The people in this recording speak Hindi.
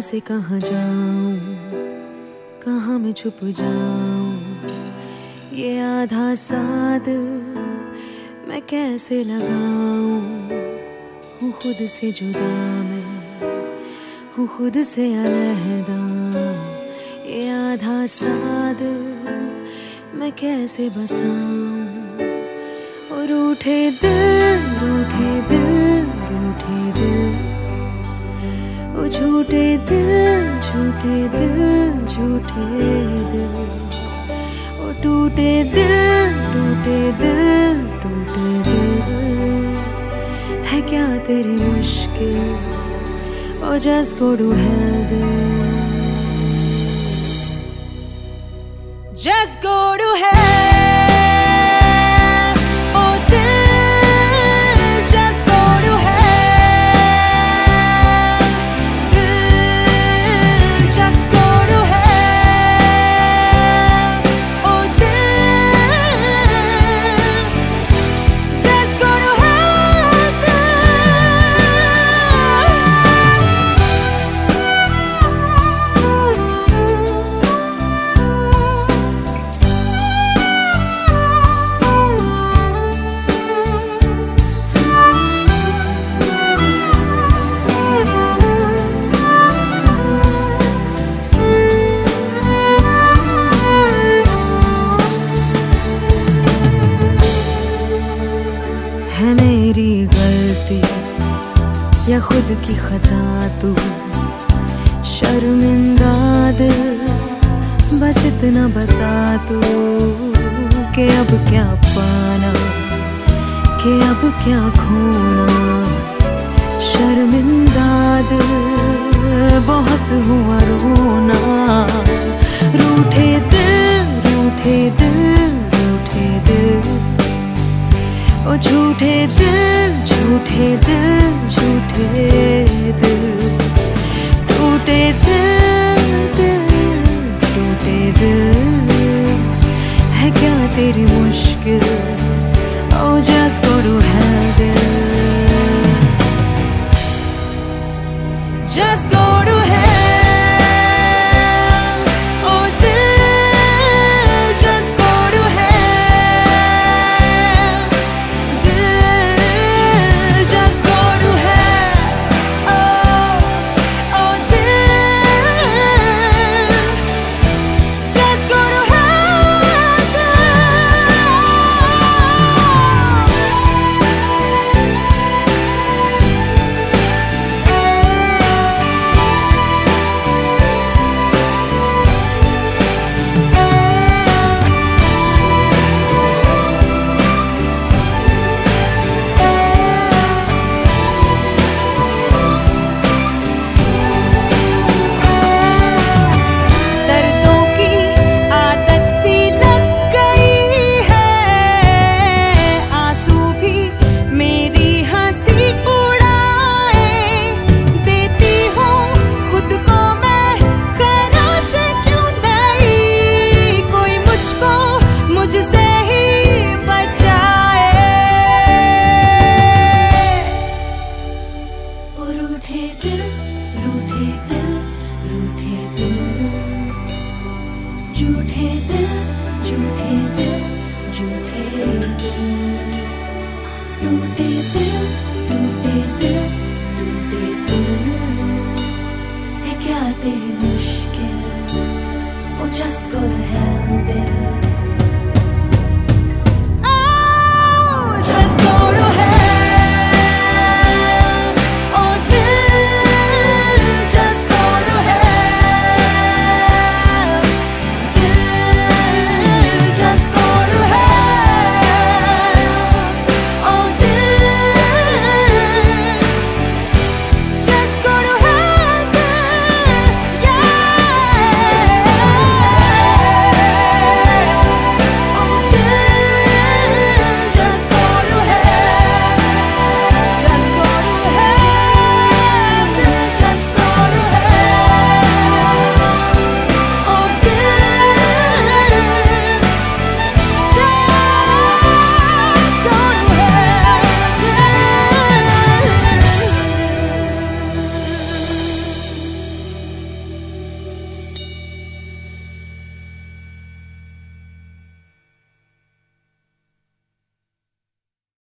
से कहाँ जाऊँ? कहाँ मैं छुप जाऊँ? ये आधा सा दिल मैं कैसे लगाऊँ? हूँ खुद से जुदा मैं, हूँ खुद से अलहदा। ये आधा सा दिल मैं कैसे बसाऊं? और रूठे दिल रूठे दिल रूठे दिल। झूठे दिल झूठे दिल झूठे दिल। ओ टूटे दिल टूटे दिल टूटे दिल। है क्या तेरी मुश्किल? Oh just go to hell दिल। Just go to hell है मेरी गलती, या खुद की खता तू। शर्मिंदा दिल, बस इतना बता तू कि अब क्या पाना, कि अब क्या खोना। शर्मिंदा दिल, बहुत हुआ झूठे दिल झूठे दिल झूठे दिल। टूटे दिल दिल, टूटे दिल। है क्या तेरी मुश्किल? Oh just